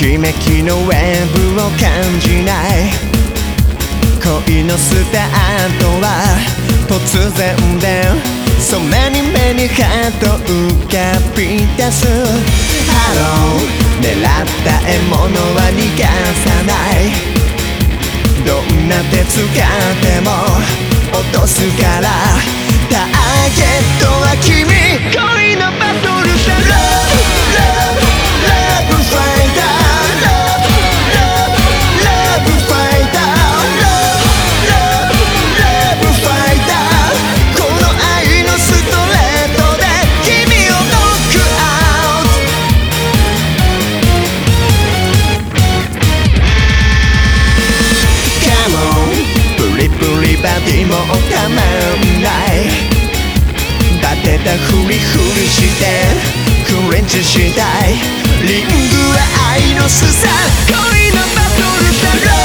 ときめきのウェーブを感じない。恋のスタートは突然でそんなに目にハート浮かび出す。ハロー。狙った獲物は逃がさない。どんな手使っても落とすから。してレンチしたいリングは愛のすさ恋のバトルだろう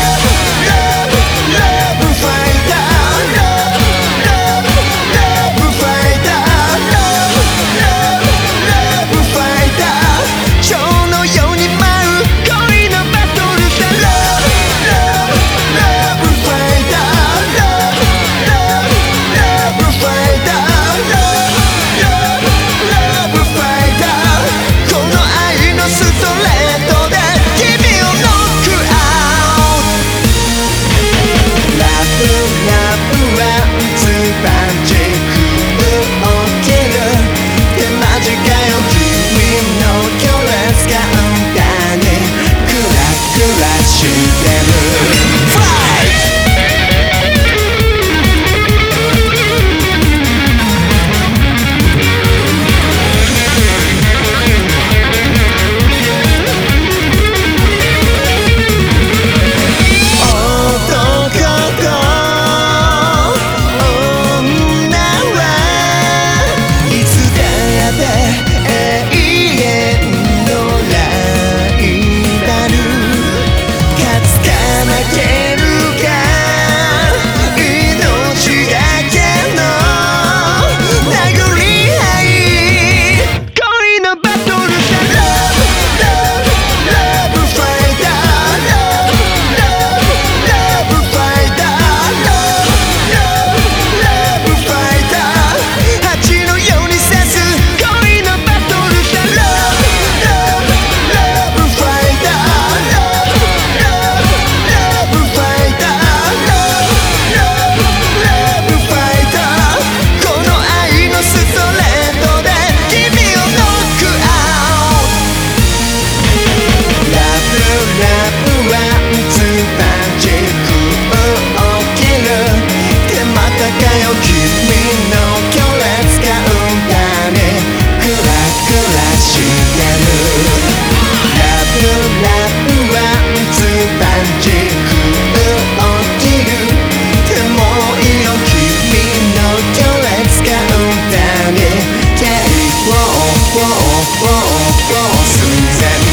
Susan